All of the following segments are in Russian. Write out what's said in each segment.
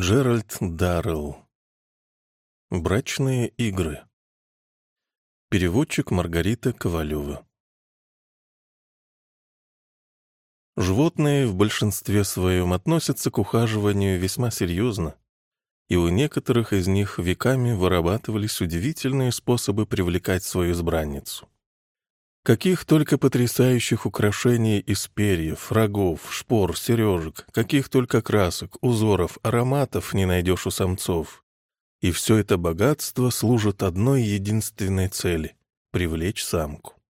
Джеральд Даррелл. Брачные игры. Переводчик Маргарита Ковалева. Животные в большинстве своем относятся к ухаживанию весьма серьезно, и у некоторых из них веками вырабатывались удивительные способы привлекать свою избранницу. Каких только потрясающих украшений из перьев, рогов, шпор, сережек, каких только красок, узоров, ароматов не найдешь у самцов. И все это богатство служит одной единственной цели — привлечь самку.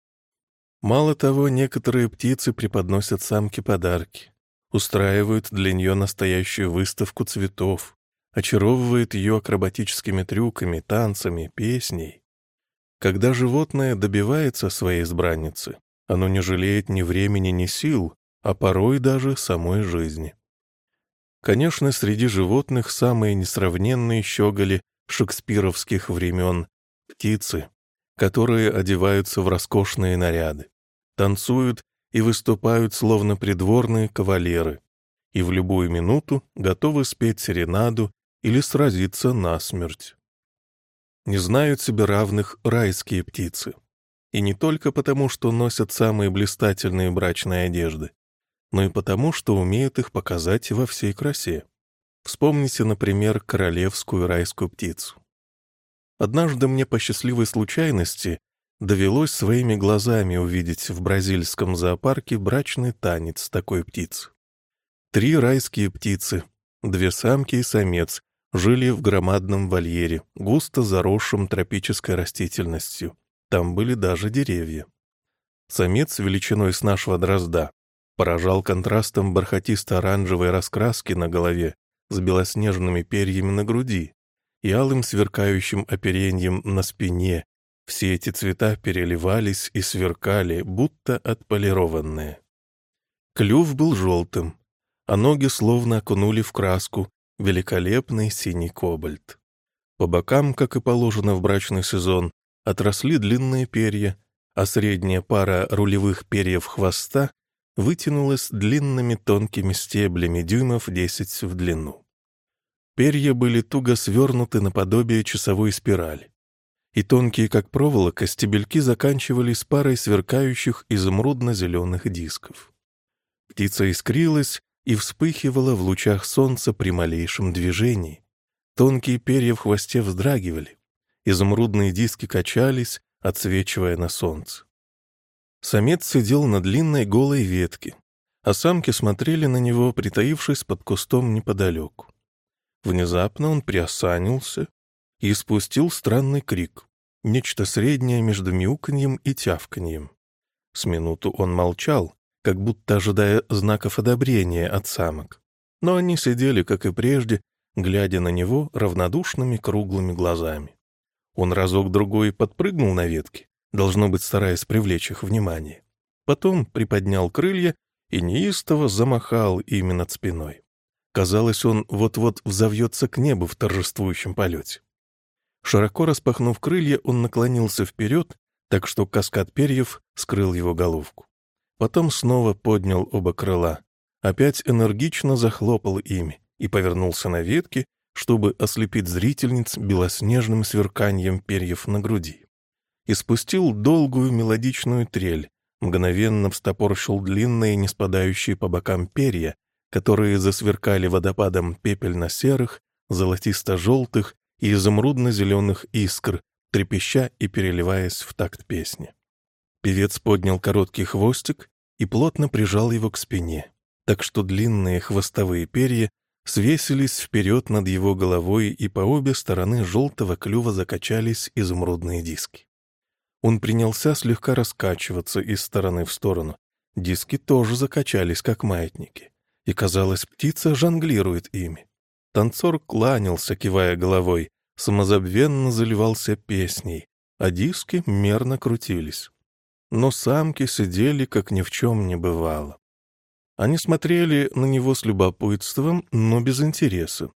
Мало того, некоторые птицы преподносят самке подарки, устраивают для нее настоящую выставку цветов, очаровывают ее акробатическими трюками, танцами, песней. Когда животное добивается своей избранницы, оно не жалеет ни времени, ни сил, а порой даже самой жизни. Конечно, среди животных самые несравненные щеголи шекспировских времен — птицы, которые одеваются в роскошные наряды, танцуют и выступают словно придворные кавалеры, и в любую минуту готовы спеть серенаду или сразиться насмерть не знают себе равных райские птицы. И не только потому, что носят самые блистательные брачные одежды, но и потому, что умеют их показать во всей красе. Вспомните, например, королевскую райскую птицу. Однажды мне по счастливой случайности довелось своими глазами увидеть в бразильском зоопарке брачный танец такой птицы. Три райские птицы, две самки и самец, жили в громадном вольере, густо заросшем тропической растительностью. Там были даже деревья. Самец величиной с нашего дрозда поражал контрастом бархатисто-оранжевой раскраски на голове с белоснежными перьями на груди и алым сверкающим оперением на спине. Все эти цвета переливались и сверкали, будто отполированные. Клюв был желтым, а ноги словно окунули в краску, великолепный синий кобальт. По бокам, как и положено в брачный сезон, отросли длинные перья, а средняя пара рулевых перьев хвоста вытянулась длинными тонкими стеблями дюймов 10 в длину. Перья были туго свернуты наподобие часовой спирали, и тонкие, как проволока, стебельки заканчивались парой сверкающих изумрудно-зеленых дисков. Птица искрилась и вспыхивала в лучах солнца при малейшем движении. Тонкие перья в хвосте вздрагивали, изумрудные диски качались, отсвечивая на солнце. Самец сидел на длинной голой ветке, а самки смотрели на него, притаившись под кустом неподалеку. Внезапно он приосанился и спустил странный крик, нечто среднее между мяуканьем и тявканьем. С минуту он молчал, как будто ожидая знаков одобрения от самок. Но они сидели, как и прежде, глядя на него равнодушными круглыми глазами. Он разок-другой подпрыгнул на ветке, должно быть, стараясь привлечь их внимание. Потом приподнял крылья и неистово замахал ими над спиной. Казалось, он вот-вот взовьется к небу в торжествующем полете. Широко распахнув крылья, он наклонился вперед, так что каскад перьев скрыл его головку. Потом снова поднял оба крыла, опять энергично захлопал ими и повернулся на ветке, чтобы ослепить зрительниц белоснежным сверканием перьев на груди. И спустил долгую мелодичную трель, мгновенно встопорщил длинные, не спадающие по бокам перья, которые засверкали водопадом пепельно-серых, золотисто-желтых и изумрудно-зеленых искр, трепеща и переливаясь в такт песни. Певец поднял короткий хвостик и плотно прижал его к спине, так что длинные хвостовые перья свесились вперед над его головой, и по обе стороны желтого клюва закачались изумрудные диски. Он принялся слегка раскачиваться из стороны в сторону. Диски тоже закачались, как маятники, и, казалось, птица жонглирует ими. Танцор кланялся, кивая головой, самозабвенно заливался песней, а диски мерно крутились но самки сидели, как ни в чем не бывало. Они смотрели на него с любопытством, но без интереса.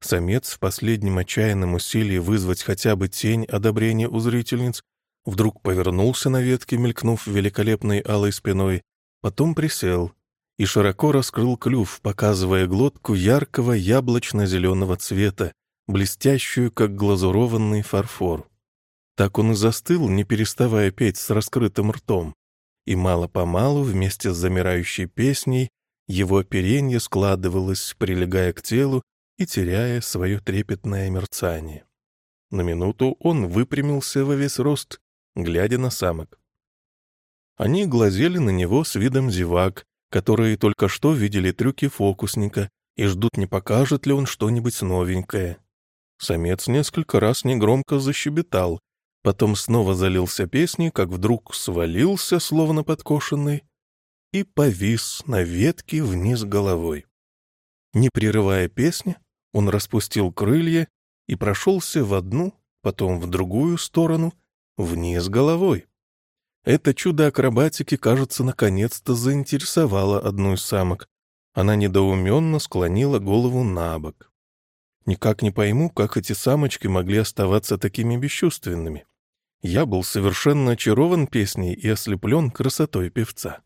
Самец в последнем отчаянном усилии вызвать хотя бы тень одобрения у зрительниц вдруг повернулся на ветке, мелькнув великолепной алой спиной, потом присел и широко раскрыл клюв, показывая глотку яркого яблочно-зеленого цвета, блестящую, как глазурованный фарфор. Так он и застыл, не переставая петь с раскрытым ртом. И мало-помалу, вместе с замирающей песней, его оперенье складывалось, прилегая к телу и теряя свое трепетное мерцание. На минуту он выпрямился во весь рост, глядя на самок. Они глазели на него с видом зевак, которые только что видели трюки фокусника и ждут, не покажет ли он что-нибудь новенькое. Самец несколько раз негромко защебетал, потом снова залился песней, как вдруг свалился, словно подкошенный, и повис на ветке вниз головой. Не прерывая песни, он распустил крылья и прошелся в одну, потом в другую сторону, вниз головой. Это чудо акробатики, кажется, наконец-то заинтересовало одну из самок. Она недоуменно склонила голову на бок. Никак не пойму, как эти самочки могли оставаться такими бесчувственными. Я был совершенно очарован песней и ослеплен красотой певца.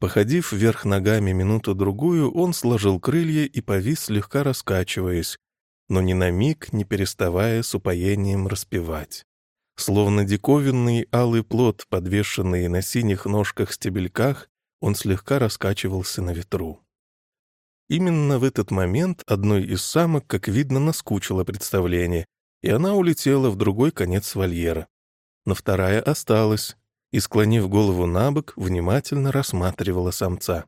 Походив вверх ногами минуту-другую, он сложил крылья и повис, слегка раскачиваясь, но ни на миг не переставая с упоением распевать. Словно диковинный алый плод, подвешенный на синих ножках-стебельках, он слегка раскачивался на ветру. Именно в этот момент одной из самок, как видно, наскучило представление, и она улетела в другой конец вольера. Но вторая осталась, и, склонив голову на бок, внимательно рассматривала самца.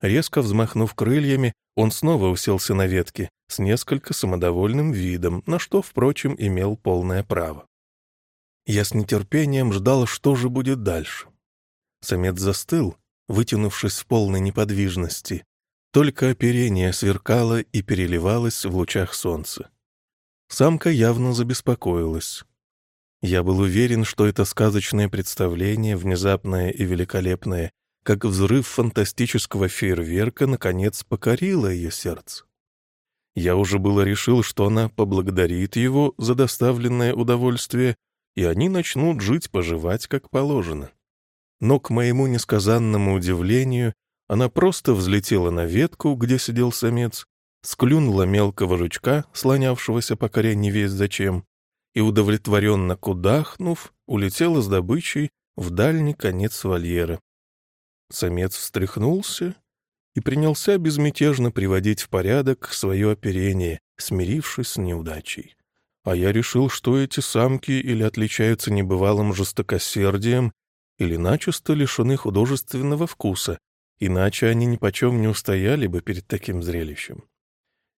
Резко взмахнув крыльями, он снова уселся на ветке с несколько самодовольным видом, на что, впрочем, имел полное право. Я с нетерпением ждал, что же будет дальше. Самец застыл, вытянувшись в полной неподвижности. Только оперение сверкало и переливалось в лучах солнца. Самка явно забеспокоилась. Я был уверен, что это сказочное представление, внезапное и великолепное, как взрыв фантастического фейерверка, наконец покорило ее сердце. Я уже было решил, что она поблагодарит его за доставленное удовольствие, и они начнут жить-поживать как положено. Но, к моему несказанному удивлению, она просто взлетела на ветку, где сидел самец, склюнула мелкого жучка, слонявшегося по коре не весь зачем, и, удовлетворенно кудахнув, улетела с добычей в дальний конец вольера. Самец встряхнулся и принялся безмятежно приводить в порядок свое оперение, смирившись с неудачей. А я решил, что эти самки или отличаются небывалым жестокосердием, или начисто лишены художественного вкуса, иначе они нипочем не устояли бы перед таким зрелищем.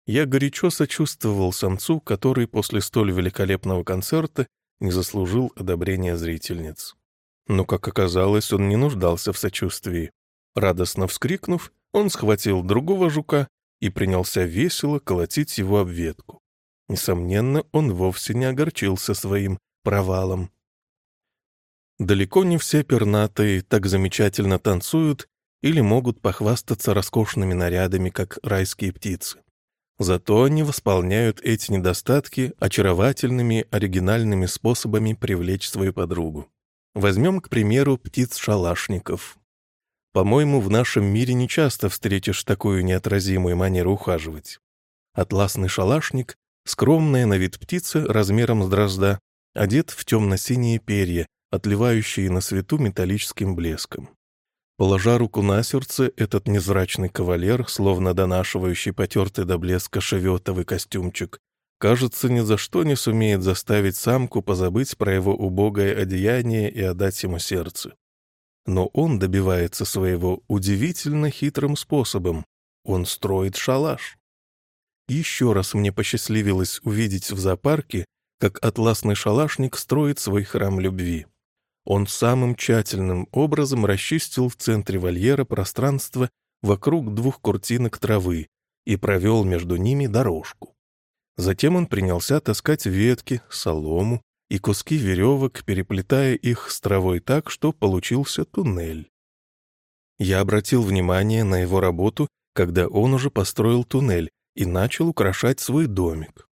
Я горячо сочувствовал самцу, который после столь великолепного концерта не заслужил одобрения зрительниц. Но, как оказалось, он не нуждался в сочувствии. Радостно вскрикнув, он схватил другого жука и принялся весело колотить его об ветку. Несомненно, он вовсе не огорчился своим провалом. Далеко не все пернатые так замечательно танцуют или могут похвастаться роскошными нарядами, как райские птицы. Зато они восполняют эти недостатки очаровательными оригинальными способами привлечь свою подругу. Возьмем, к примеру, птиц-шалашников. По-моему, в нашем мире не часто встретишь такую неотразимую манеру ухаживать. Атласный шалашник — скромная на вид птица размером с дрозда, одет в темно-синие перья, отливающие на свету металлическим блеском. Положа руку на сердце, этот незрачный кавалер, словно донашивающий потертый до блеска шеветовый костюмчик, кажется, ни за что не сумеет заставить самку позабыть про его убогое одеяние и отдать ему сердце. Но он добивается своего удивительно хитрым способом. Он строит шалаш. Еще раз мне посчастливилось увидеть в зоопарке, как атласный шалашник строит свой храм любви. Он самым тщательным образом расчистил в центре вольера пространство вокруг двух куртинок травы и провел между ними дорожку. Затем он принялся таскать ветки, солому и куски веревок, переплетая их с травой так, что получился туннель. Я обратил внимание на его работу, когда он уже построил туннель и начал украшать свой домик.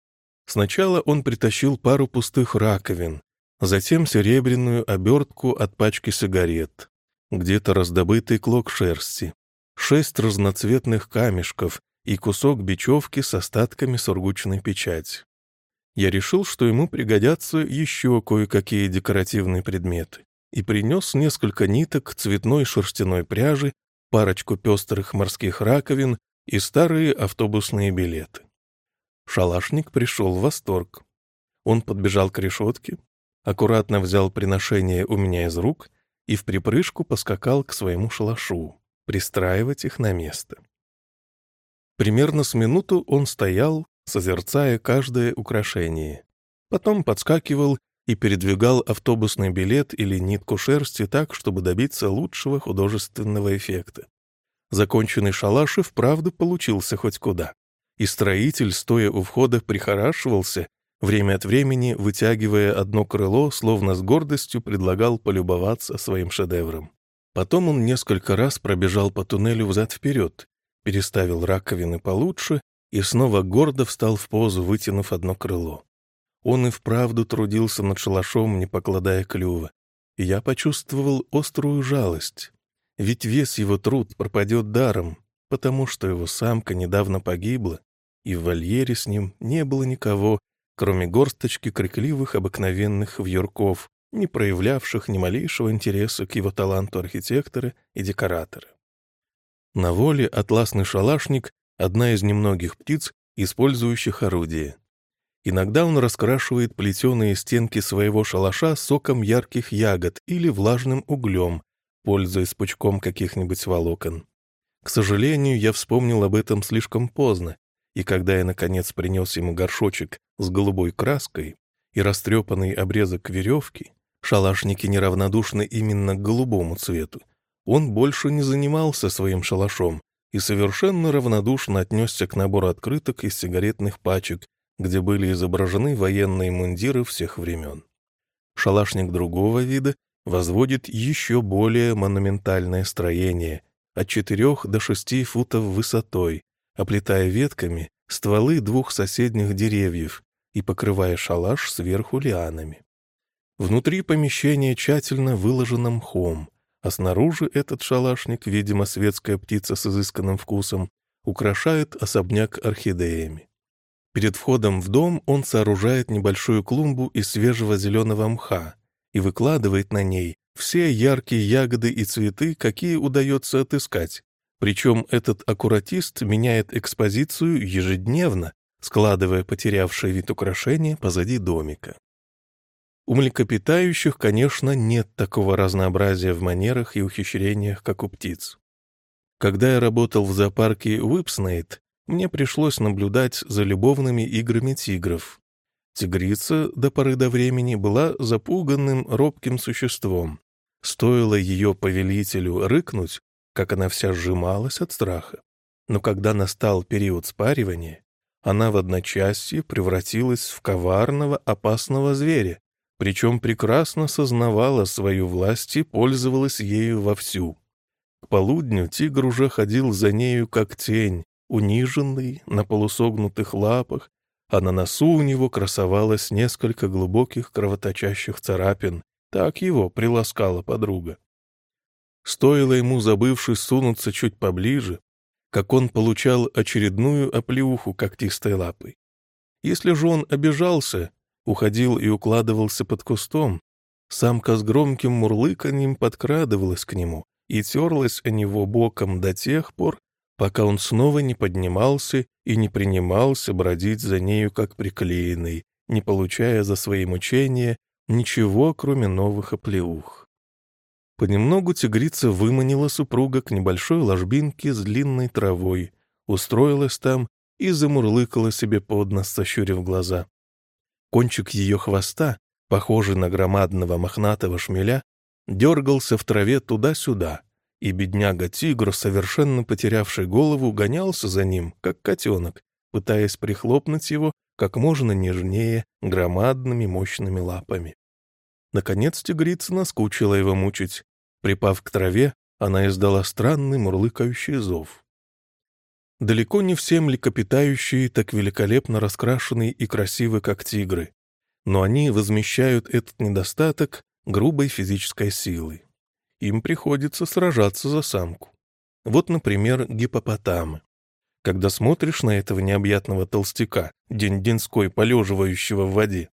Сначала он притащил пару пустых раковин, затем серебряную обертку от пачки сигарет, где-то раздобытый клок шерсти, шесть разноцветных камешков и кусок бечевки с остатками сургучной печати. Я решил, что ему пригодятся еще кое-какие декоративные предметы, и принес несколько ниток цветной шерстяной пряжи, парочку пестрых морских раковин и старые автобусные билеты. Шалашник пришел в восторг. Он подбежал к решетке, аккуратно взял приношение у меня из рук и в припрыжку поскакал к своему шалашу, пристраивать их на место. Примерно с минуту он стоял, созерцая каждое украшение. Потом подскакивал и передвигал автобусный билет или нитку шерсти так, чтобы добиться лучшего художественного эффекта. Законченный шалаш и вправду получился хоть куда. И строитель, стоя у входа, прихорашивался, время от времени вытягивая одно крыло, словно с гордостью предлагал полюбоваться своим шедевром. Потом он несколько раз пробежал по туннелю взад-вперед, переставил раковины получше и снова гордо встал в позу, вытянув одно крыло. Он и вправду трудился над шалашом, не покладая клюва. И я почувствовал острую жалость. Ведь весь его труд пропадет даром, потому что его самка недавно погибла, и в вольере с ним не было никого, кроме горсточки крикливых обыкновенных вьюрков, не проявлявших ни малейшего интереса к его таланту архитектора и декоратора. На воле атласный шалашник — одна из немногих птиц, использующих орудие. Иногда он раскрашивает плетеные стенки своего шалаша соком ярких ягод или влажным углем, пользуясь пучком каких-нибудь волокон. К сожалению, я вспомнил об этом слишком поздно, и когда я, наконец, принес ему горшочек с голубой краской и растрепанный обрезок веревки, шалашники неравнодушны именно к голубому цвету, он больше не занимался своим шалашом и совершенно равнодушно отнесся к набору открыток из сигаретных пачек, где были изображены военные мундиры всех времен. Шалашник другого вида возводит еще более монументальное строение от 4 до 6 футов высотой, оплетая ветками стволы двух соседних деревьев и покрывая шалаш сверху лианами. Внутри помещения тщательно выложено мхом, а снаружи этот шалашник, видимо, светская птица с изысканным вкусом, украшает особняк орхидеями. Перед входом в дом он сооружает небольшую клумбу из свежего зеленого мха и выкладывает на ней все яркие ягоды и цветы, какие удается отыскать. Причем этот аккуратист меняет экспозицию ежедневно, складывая потерявшие вид украшения позади домика. У млекопитающих, конечно, нет такого разнообразия в манерах и ухищрениях, как у птиц. Когда я работал в зоопарке Уипснейт, мне пришлось наблюдать за любовными играми тигров. Тигрица до поры до времени была запуганным, робким существом. Стоило ее повелителю рыкнуть, как она вся сжималась от страха. Но когда настал период спаривания, она в одночасье превратилась в коварного, опасного зверя, причем прекрасно сознавала свою власть и пользовалась ею вовсю. К полудню тигр уже ходил за нею как тень, униженный, на полусогнутых лапах, а на носу у него красовалось несколько глубоких кровоточащих царапин. Так его приласкала подруга. Стоило ему, забывшись, сунуться чуть поближе, как он получал очередную оплеуху когтистой лапой. Если же он обижался, уходил и укладывался под кустом, самка с громким мурлыканьем подкрадывалась к нему и терлась о него боком до тех пор, пока он снова не поднимался и не принимался бродить за нею как приклеенный, не получая за свои мучения ничего, кроме новых оплеух. Понемногу тигрица выманила супруга к небольшой ложбинке с длинной травой, устроилась там и замурлыкала себе под нос, сощурив глаза. Кончик ее хвоста, похожий на громадного мохнатого шмеля, дергался в траве туда-сюда, и бедняга-тигр, совершенно потерявший голову, гонялся за ним, как котенок, пытаясь прихлопнуть его как можно нежнее громадными мощными лапами. Наконец тигрица наскучила его мучить. Припав к траве, она издала странный мурлыкающий зов. Далеко не все млекопитающие так великолепно раскрашены и красивы, как тигры, но они возмещают этот недостаток грубой физической силой. Им приходится сражаться за самку. Вот, например, гипопотамы. Когда смотришь на этого необъятного толстяка, день-деньской полеживающего в воде,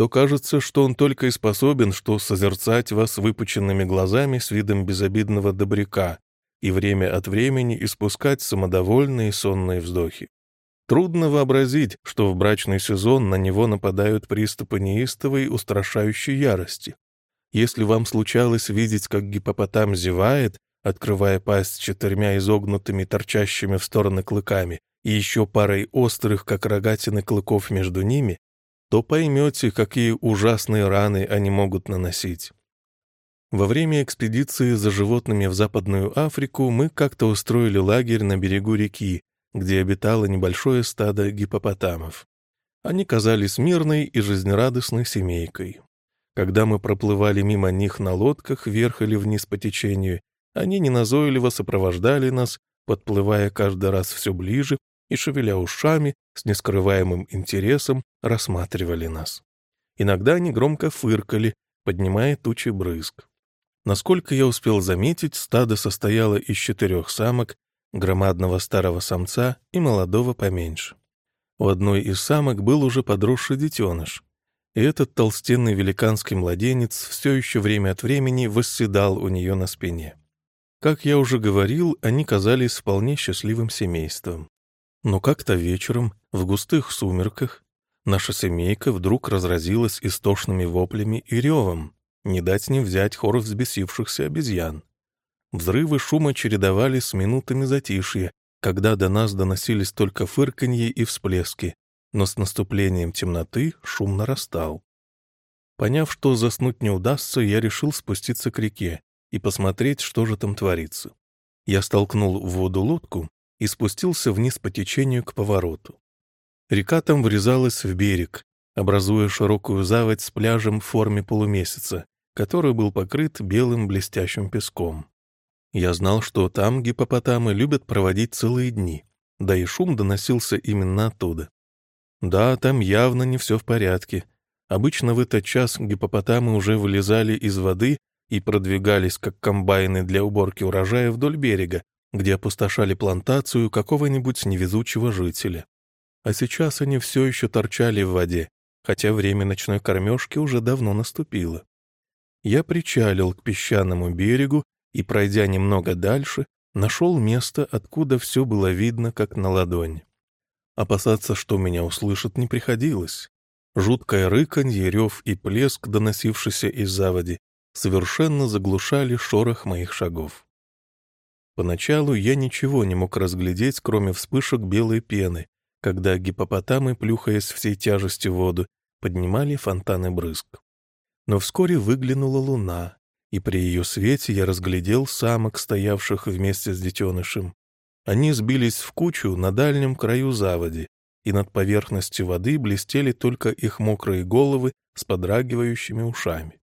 то кажется, что он только и способен, что созерцать вас выпученными глазами с видом безобидного добряка и время от времени испускать самодовольные сонные вздохи. Трудно вообразить, что в брачный сезон на него нападают приступы неистовой устрашающей ярости. Если вам случалось видеть, как гипопотам зевает, открывая пасть четырьмя изогнутыми торчащими в стороны клыками и еще парой острых, как рогатины клыков между ними, то поймете, какие ужасные раны они могут наносить. Во время экспедиции за животными в Западную Африку мы как-то устроили лагерь на берегу реки, где обитало небольшое стадо гипопотамов. Они казались мирной и жизнерадостной семейкой. Когда мы проплывали мимо них на лодках вверх или вниз по течению, они неназойливо сопровождали нас, подплывая каждый раз все ближе и, шевеля ушами, с нескрываемым интересом рассматривали нас. Иногда они громко фыркали, поднимая тучи брызг. Насколько я успел заметить, стадо состояло из четырех самок, громадного старого самца и молодого поменьше. У одной из самок был уже подросший детеныш, и этот толстенный великанский младенец все еще время от времени восседал у нее на спине. Как я уже говорил, они казались вполне счастливым семейством. Но как-то вечером, в густых сумерках, наша семейка вдруг разразилась истошными воплями и ревом, не дать не взять хор взбесившихся обезьян. Взрывы шума чередовались с минутами затишья, когда до нас доносились только фырканье и всплески, но с наступлением темноты шум нарастал. Поняв, что заснуть не удастся, я решил спуститься к реке и посмотреть, что же там творится. Я столкнул в воду лодку и спустился вниз по течению к повороту. Река там врезалась в берег, образуя широкую заводь с пляжем в форме полумесяца, который был покрыт белым блестящим песком. Я знал, что там гипопотамы любят проводить целые дни, да и шум доносился именно оттуда. Да, там явно не все в порядке. Обычно в этот час гипопотамы уже вылезали из воды и продвигались, как комбайны для уборки урожая вдоль берега, где опустошали плантацию какого-нибудь невезучего жителя. А сейчас они все еще торчали в воде, хотя время ночной кормежки уже давно наступило. Я причалил к песчаному берегу и, пройдя немного дальше, нашел место, откуда все было видно, как на ладонь. Опасаться, что меня услышат, не приходилось. Жуткое рыканье, рев и плеск, доносившийся из заводи, совершенно заглушали шорох моих шагов. Поначалу я ничего не мог разглядеть, кроме вспышек белой пены, когда гипопотамы, плюхаясь всей тяжестью в воду, поднимали фонтаны брызг. Но вскоре выглянула луна, и при ее свете я разглядел самок, стоявших вместе с детенышем. Они сбились в кучу на дальнем краю заводи, и над поверхностью воды блестели только их мокрые головы с подрагивающими ушами.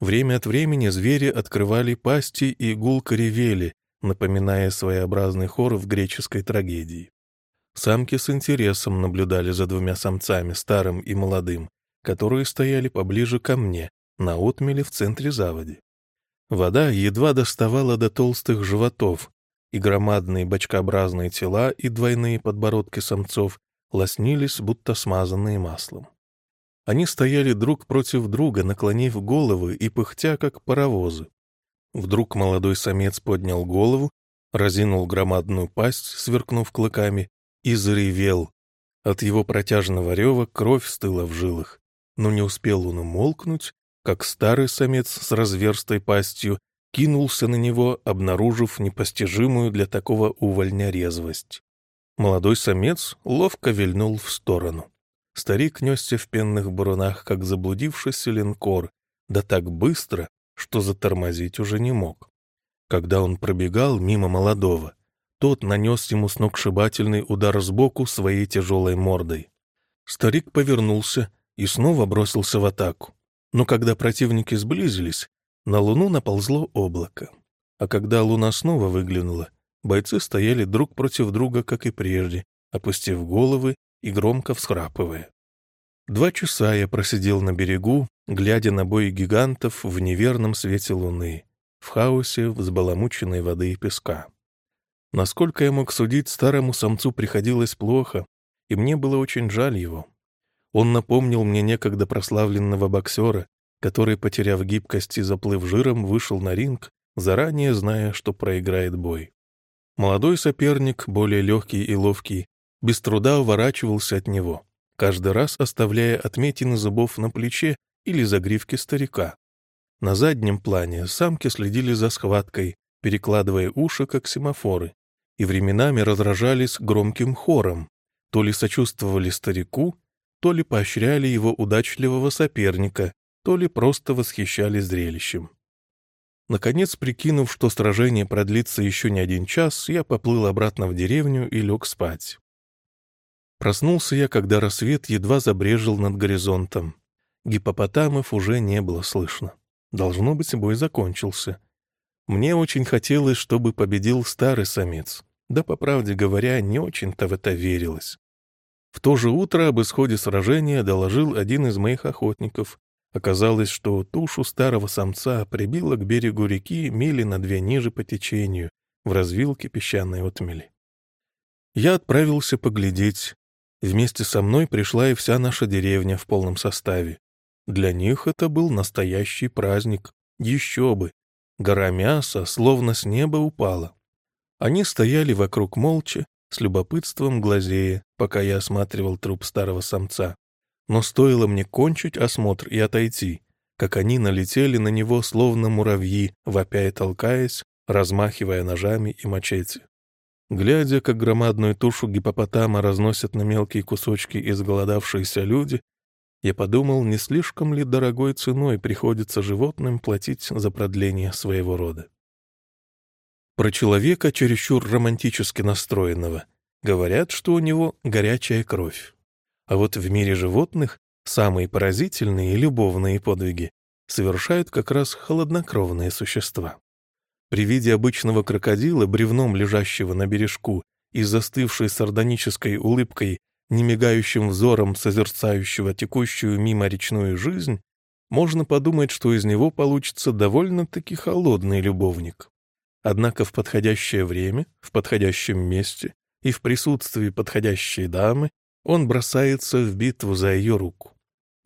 Время от времени звери открывали пасти и гулко ревели, напоминая своеобразный хор в греческой трагедии. Самки с интересом наблюдали за двумя самцами, старым и молодым, которые стояли поближе ко мне, на отмеле в центре заводи. Вода едва доставала до толстых животов, и громадные бочкообразные тела и двойные подбородки самцов лоснились, будто смазанные маслом. Они стояли друг против друга, наклонив головы и пыхтя, как паровозы. Вдруг молодой самец поднял голову, разинул громадную пасть, сверкнув клыками, и заревел. От его протяжного рева кровь стыла в жилах. Но не успел он умолкнуть, как старый самец с разверстой пастью кинулся на него, обнаружив непостижимую для такого увольня резвость. Молодой самец ловко вильнул в сторону. Старик несся в пенных бурунах, как заблудившийся линкор, да так быстро, что затормозить уже не мог. Когда он пробегал мимо молодого, тот нанес ему сногсшибательный удар сбоку своей тяжелой мордой. Старик повернулся и снова бросился в атаку. Но когда противники сблизились, на луну наползло облако. А когда луна снова выглянула, бойцы стояли друг против друга, как и прежде, опустив головы и громко всхрапывая. Два часа я просидел на берегу, глядя на бой гигантов в неверном свете луны, в хаосе взбаламученной воды и песка. Насколько я мог судить, старому самцу приходилось плохо, и мне было очень жаль его. Он напомнил мне некогда прославленного боксера, который, потеряв гибкость и заплыв жиром, вышел на ринг, заранее зная, что проиграет бой. Молодой соперник, более легкий и ловкий, без труда уворачивался от него, каждый раз оставляя отметины зубов на плече или загривке старика. На заднем плане самки следили за схваткой, перекладывая уши, как семафоры, и временами разражались громким хором, то ли сочувствовали старику, то ли поощряли его удачливого соперника, то ли просто восхищались зрелищем. Наконец, прикинув, что сражение продлится еще не один час, я поплыл обратно в деревню и лег спать. Проснулся я, когда рассвет едва забрежил над горизонтом. Гипопотамов уже не было слышно. Должно быть, бой закончился. Мне очень хотелось, чтобы победил старый самец. Да, по правде говоря, не очень-то в это верилось. В то же утро об исходе сражения доложил один из моих охотников. Оказалось, что тушу старого самца прибило к берегу реки мили на две ниже по течению, в развилке песчаной отмели. Я отправился поглядеть. Вместе со мной пришла и вся наша деревня в полном составе. Для них это был настоящий праздник. Еще бы! Гора мяса словно с неба упала. Они стояли вокруг молча, с любопытством глазея, пока я осматривал труп старого самца. Но стоило мне кончить осмотр и отойти, как они налетели на него, словно муравьи, вопя и толкаясь, размахивая ножами и мачете. Глядя, как громадную тушу гипопотама разносят на мелкие кусочки изголодавшиеся люди, я подумал, не слишком ли дорогой ценой приходится животным платить за продление своего рода. Про человека, чересчур романтически настроенного, говорят, что у него горячая кровь. А вот в мире животных самые поразительные и любовные подвиги совершают как раз холоднокровные существа. При виде обычного крокодила, бревном лежащего на бережку и застывшей сардонической улыбкой немигающим взором созерцающего текущую мимо речную жизнь, можно подумать, что из него получится довольно-таки холодный любовник. Однако в подходящее время, в подходящем месте и в присутствии подходящей дамы он бросается в битву за ее руку.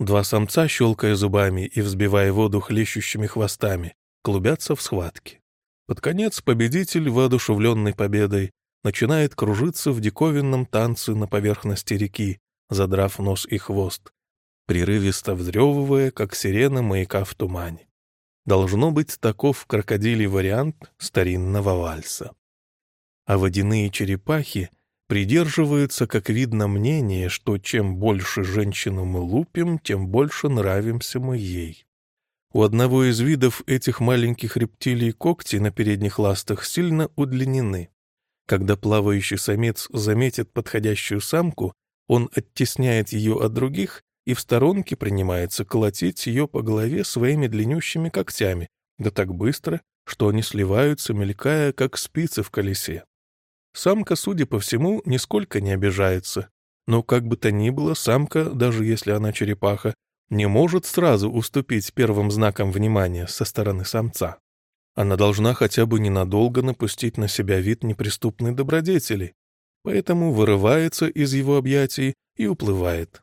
Два самца, щелкая зубами и взбивая воду хлещущими хвостами, клубятся в схватке. Под конец победитель, воодушевленный победой, начинает кружиться в диковинном танце на поверхности реки, задрав нос и хвост, прерывисто взрёвывая, как сирена маяка в тумане. Должно быть таков крокодилий вариант старинного вальса. А водяные черепахи придерживаются, как видно, мнения, что чем больше женщину мы лупим, тем больше нравимся мы ей. У одного из видов этих маленьких рептилий когти на передних ластах сильно удлинены. Когда плавающий самец заметит подходящую самку, он оттесняет ее от других и в сторонке принимается колотить ее по голове своими длиннющими когтями, да так быстро, что они сливаются, мелькая, как спицы в колесе. Самка, судя по всему, нисколько не обижается, но как бы то ни было, самка, даже если она черепаха, не может сразу уступить первым знакам внимания со стороны самца. Она должна хотя бы ненадолго напустить на себя вид неприступной добродетели, поэтому вырывается из его объятий и уплывает.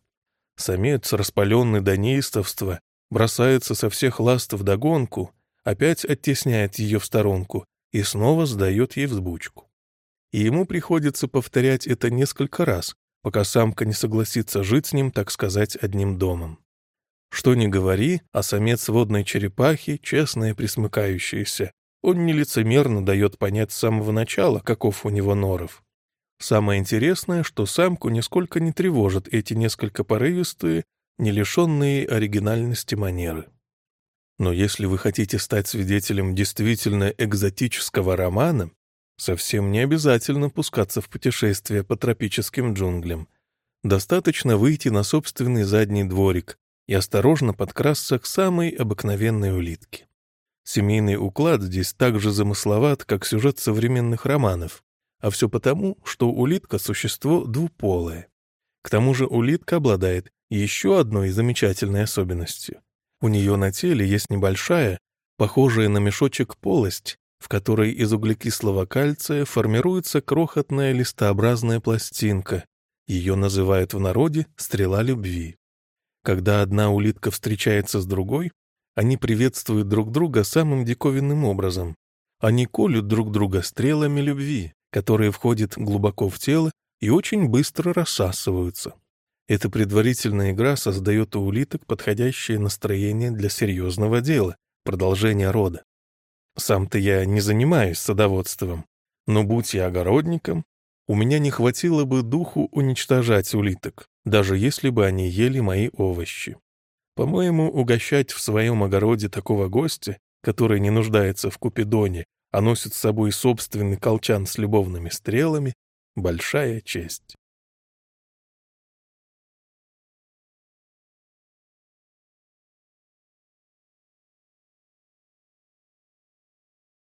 Самец, распаленный до неистовства, бросается со всех ласт в догонку, опять оттесняет ее в сторонку и снова сдает ей взбучку. И ему приходится повторять это несколько раз, пока самка не согласится жить с ним, так сказать, одним домом. Что ни говори, а самец водной черепахи, честно и присмыкающийся, он нелицемерно дает понять с самого начала, каков у него норов. Самое интересное, что самку нисколько не тревожат эти несколько порывистые, не лишенные оригинальности манеры. Но если вы хотите стать свидетелем действительно экзотического романа, совсем не обязательно пускаться в путешествие по тропическим джунглям. Достаточно выйти на собственный задний дворик, и осторожно подкрасться к самой обыкновенной улитке. Семейный уклад здесь так же замысловат, как сюжет современных романов, а все потому, что улитка — существо двуполое. К тому же улитка обладает еще одной замечательной особенностью. У нее на теле есть небольшая, похожая на мешочек полость, в которой из углекислого кальция формируется крохотная листообразная пластинка. Ее называют в народе «стрела любви». Когда одна улитка встречается с другой, они приветствуют друг друга самым диковинным образом. Они колют друг друга стрелами любви, которые входят глубоко в тело и очень быстро рассасываются. Эта предварительная игра создает у улиток подходящее настроение для серьезного дела, продолжения рода. Сам-то я не занимаюсь садоводством, но будь я огородником, у меня не хватило бы духу уничтожать улиток, даже если бы они ели мои овощи. По-моему, угощать в своем огороде такого гостя, который не нуждается в купидоне, а носит с собой собственный колчан с любовными стрелами, большая честь.